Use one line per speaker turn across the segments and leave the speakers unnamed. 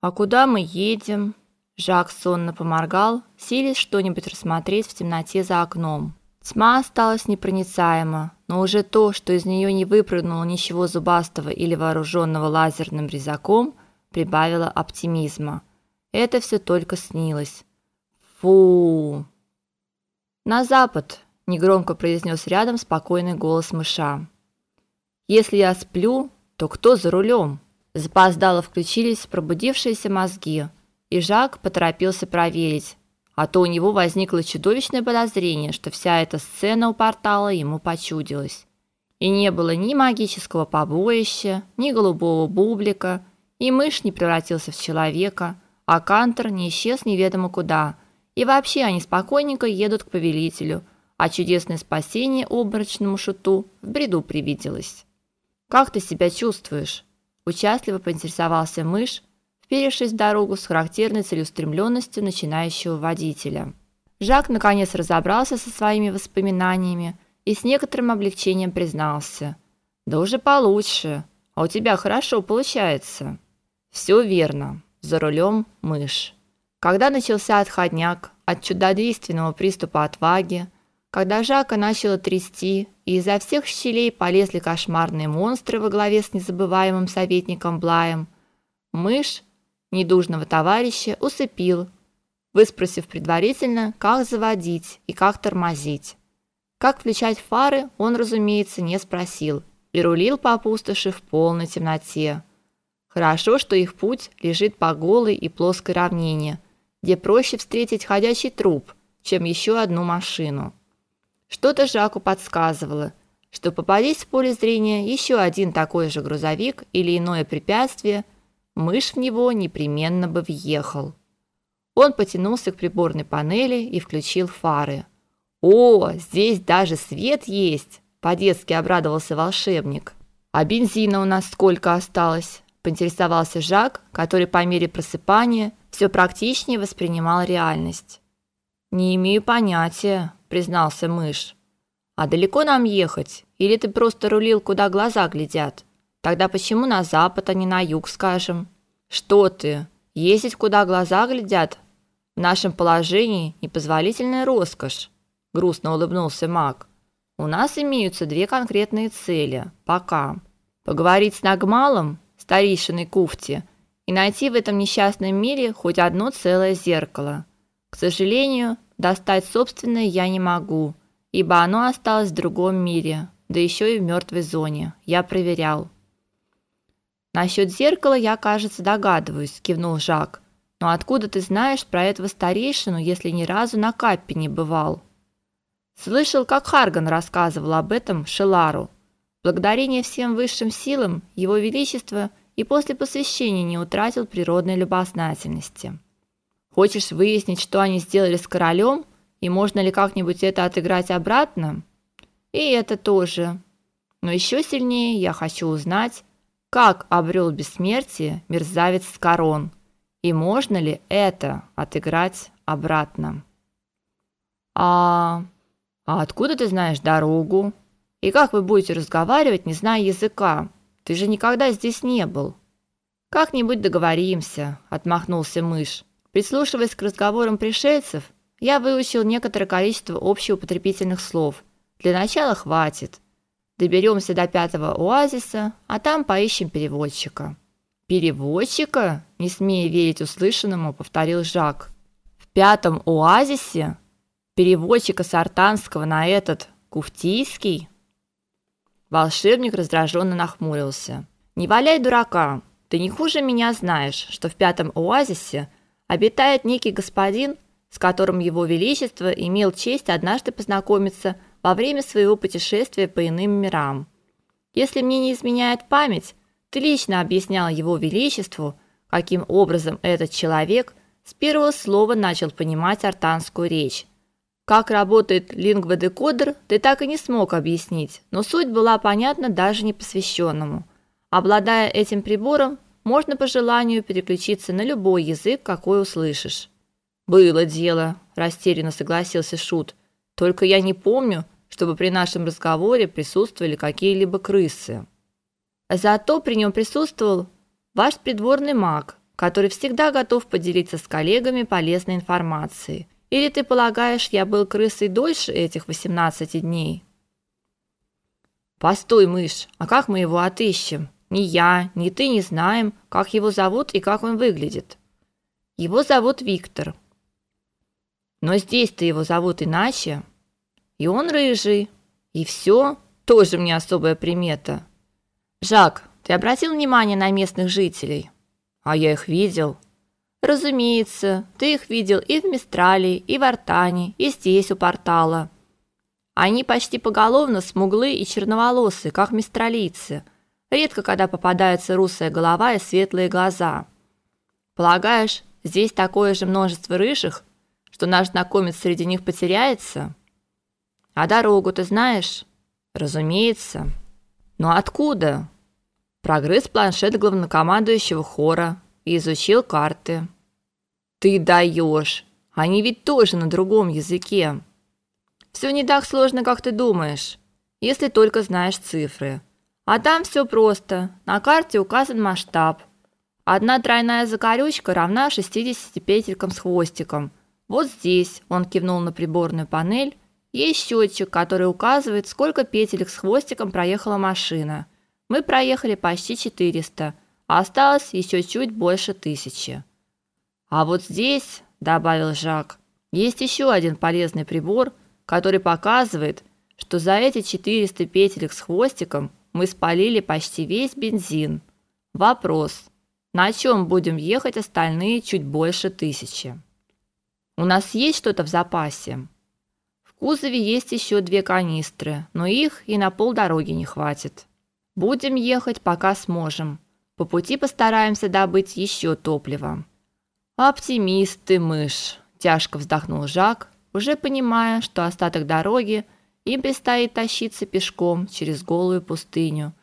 А куда мы едем? Жак сонно поморгал, силясь что-нибудь рассмотреть в темноте за окном. Тьма осталась непроницаема, но уже то, что из нее не выпрыгнуло ничего зубастого или вооруженного лазерным резаком, прибавило оптимизма. Это все только снилось. Фу. На запад, негромко произнес рядом спокойный голос мыша. Если я сплю, то кто за рулем? Запоздало включились пробудившиеся мозги, и Жак поторопился проверить, а то у него возникло чудовищное подозрение, что вся эта сцена у портала ему почудилась. И не было ни магического побоища, ни голубого бублика, и мышь не превратился в человека, а Кантер не исчез неведомо куда. И вообще они спокойненько едут к повелителю, а чудесное спасение оборочному шуту в бреду привиделось. Как ты себя чувствуешь? Участливо поинтересовался мышь, вперевшись в дорогу с характерной целеустремленностью начинающего водителя. Жак наконец разобрался со своими воспоминаниями и с некоторым облегчением признался: "Да уже получше. А у тебя хорошо получается". Все верно. За рулем мышь. Когда начался отходняк от чудодейственного приступа отваги, когда Жака начало трясти, и изо всех щелей полезли кошмарные монстры во главе с незабываемым советником Блаем, мышь недужного товарища усыпил, выспросив предварительно, как заводить и как тормозить. Как включать фары, он, разумеется, не спросил и рулил по пустоши в полной темноте. Хорошо, что их путь лежит по голой и плоской равнине, где проще встретить ходячий труп, чем еще одну машину. Что-то Жаку подсказывало, что попадись в поле зрения еще один такой же грузовик или иное препятствие – мышь в него непременно бы въехал. Он потянулся к приборной панели и включил фары. О, здесь даже свет есть, по-детски обрадовался волшебник. А бензина у нас сколько осталось? поинтересовался Жак, который по мере просыпания все практичнее воспринимал реальность. Не имею понятия, признался мышь. А далеко нам ехать? Или ты просто рулил куда глаза глядят? Тогда почему на запад, а не на юг, скажем? Что ты? Ездить куда глаза глядят? В нашем положении непозволительная роскошь, грустно улыбнулся Мак. У нас имеются две конкретные цели. Пока. Поговорить с Нагмалом, старейшиной Куфти, и найти в этом несчастном мире хоть одно целое зеркало. К сожалению, достать собственное я не могу, ибо оно осталось в другом мире, да еще и в мертвой зоне. Я проверял. Насчет зеркала я, кажется, догадываюсь, кивнул Жак. Но откуда ты знаешь про этого старейшину, если ни разу на Каппе не бывал? Слышал, как Харган рассказывал об этом Шелару. Благодарение всем высшим силам, его величество и после посвящения не утратил природной любознательности. Хочешь выяснить, что они сделали с королем и можно ли как-нибудь это отыграть обратно? И это тоже. Но еще сильнее я хочу узнать, как обрел бессмертие мерзавец с корон? И можно ли это отыграть обратно? А а откуда ты знаешь дорогу? И как вы будете разговаривать, не зная языка? Ты же никогда здесь не был. Как-нибудь договоримся, отмахнулся мышь. Прислушиваясь к разговорам пришельцев, я выучил некоторое количество общеупотребительных слов. Для начала хватит. Доберемся до пятого оазиса, а там поищем переводчика. Переводчика? Не смея верить услышанному, повторил Жак. В пятом оазисе переводчика с артанского на этот куфтийский? Волшебник раздраженно нахмурился. Не валяй дурака. Ты не хуже меня знаешь, что в пятом оазисе обитает некий господин, с которым его величество имел честь однажды познакомиться во время своего путешествия по иным мирам. Если мне не изменяет память, ты лично объяснял его величеству, каким образом этот человек с первого слова начал понимать артанскую речь. Как работает лингводекодер, ты так и не смог объяснить, но суть была понятна даже непосвященному. Обладая этим прибором, можно по желанию переключиться на любой язык, какой услышишь. Было дело, растерянно согласился шут. Только я не помню, чтобы при нашем разговоре присутствовали какие-либо крысы. Зато при нем присутствовал ваш придворный маг, который всегда готов поделиться с коллегами полезной информацией. Или ты полагаешь, я был крысой дольше этих 18 дней? Постой, мышь, а как мы его отыщем? Ни я, ни ты не знаем, как его зовут и как он выглядит. Его зовут Виктор. Но здесь-то его зовут иначе. И он рыжий. И все тоже мне особая примета. Жак, ты обратил внимание на местных жителей? А я их видел. Разумеется, ты их видел и в Мистрале, и в Артане, и здесь у портала. Они почти поголовно смуглые и черноволосые, как мистралийцы. Редко когда попадается русая голова и светлые глаза. Полагаешь, здесь такое же множество рыжих, что наш знакомец среди них потеряется? А дорогу ты знаешь? Разумеется. Но откуда? Прогрыз планшет главнокомандующего хора и изучил карты. Ты даешь. Они ведь тоже на другом языке. Все не так сложно, как ты думаешь, если только знаешь цифры. А там все просто. На карте указан масштаб. Одна тройная закорючка равна 60 петелькам с хвостиком. Вот здесь, он кивнул на приборную панель, есть счетчик, который указывает, сколько петелек с хвостиком проехала машина. Мы проехали почти 400, а осталось еще чуть больше тысячи. А вот здесь, добавил Жак, есть еще один полезный прибор – который показывает, что за эти 400 петелек с хвостиком мы спалили почти весь бензин. Вопрос: на чем будем ехать остальные чуть больше тысячи? У нас есть что-то в запасе. В кузове есть еще две канистры, но их и на полдороги не хватит. Будем ехать, пока сможем. По пути постараемся добыть еще топлива. Оптимист ты, мышь, тяжко вздохнул Жак, уже понимая, что остаток дороги им предстоит тащиться пешком через голую пустыню,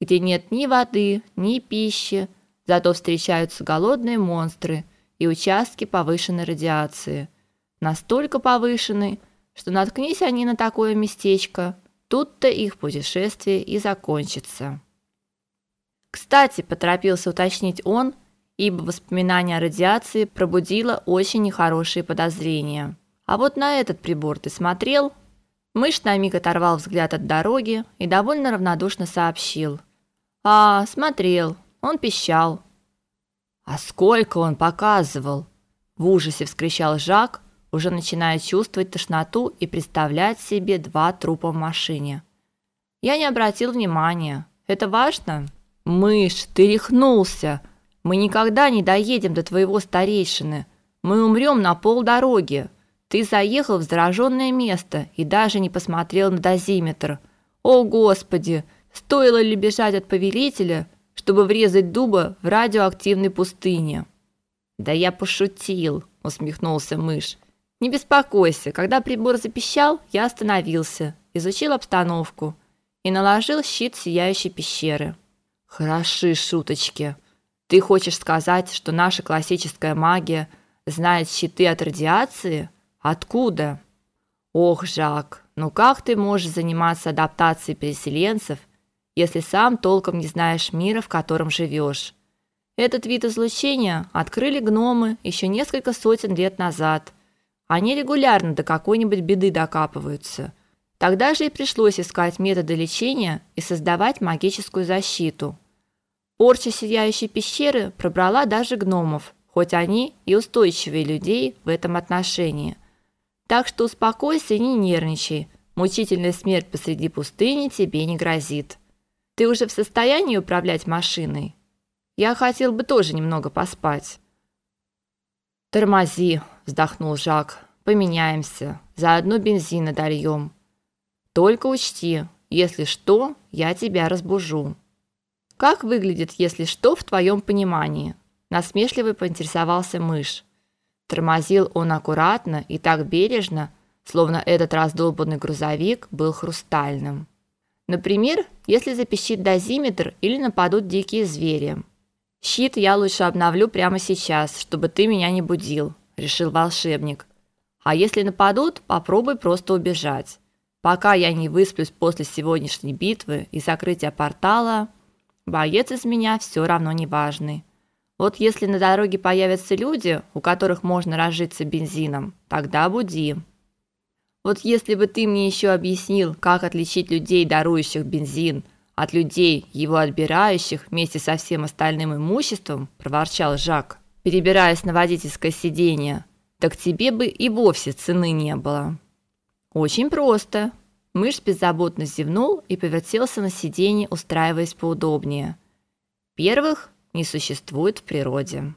где нет ни воды, ни пищи, зато встречаются голодные монстры и участки повышенной радиации. Настолько повышенной, что наткнись они на такое местечко, тут-то их путешествие и закончится. Кстати, поторопился уточнить он, ибо воспоминание о радиации пробудило очень нехорошие подозрения. А вот на этот прибор ты смотрел? Мышь на миг оторвал взгляд от дороги и довольно равнодушно сообщил: "А, смотрел. Он пищал". "А сколько он показывал?" в ужасе вскричал Жак, уже начиная чувствовать тошноту и представлять себе два трупа в машине. Я не обратил внимания. Это важно? Мышь, ты рехнулся. Мы никогда не доедем до твоего старейшины. Мы умрем на полдороги. Ты заехал в зараженное место и даже не посмотрел на дозиметр. О, господи, стоило ли бежать от повелителя, чтобы врезать дуба в радиоактивной пустыне? Да я пошутил, усмехнулся мышь. Не беспокойся, когда прибор запищал, я остановился, изучил обстановку и наложил щит сияющей пещеры. Хороши шуточки. Ты хочешь сказать, что наша классическая магия знает щиты от радиации? Откуда? Ох, Жак, ну как ты можешь заниматься адаптацией переселенцев, если сам толком не знаешь мира, в котором живешь? Этот вид излучения открыли гномы еще несколько сотен лет назад. Они регулярно до какой-нибудь беды докапываются. Тогда же и пришлось искать методы лечения и создавать магическую защиту. Порча сияющей пещеры пробрала даже гномов, хоть они и устойчивее людей в этом отношении – так что успокойся и не нервничай. Мучительная смерть посреди пустыни тебе не грозит. Ты уже в состоянии управлять машиной? Я хотел бы тоже немного поспать. Тормози, вздохнул Жак. Поменяемся. Заодно бензина дольем. Только учти, если что, я тебя разбужу. Как выглядит, если что, в твоем понимании? Насмешливо поинтересовался мышь. Тормозил он аккуратно и так бережно, словно этот раздолбанный грузовик был хрустальным. Например, если запищит дозиметр или нападут дикие звери. Щит я лучше обновлю прямо сейчас, чтобы ты меня не будил, решил волшебник. А если нападут, попробуй просто убежать. Пока я не высплюсь после сегодняшней битвы и закрытия портала, боец из меня все равно не важный. Вот если на дороге появятся люди, у которых можно разжиться бензином, тогда буди. Вот если бы ты мне еще объяснил, как отличить людей, дарующих бензин, от людей, его отбирающих вместе со всем остальным имуществом, проворчал Жак, перебираясь на водительское сиденье. Так тебе бы и вовсе цены не было. Очень просто. Мышь беззаботно зевнул и повертелся на сиденье, устраиваясь поудобнее. Первых не существует в природе.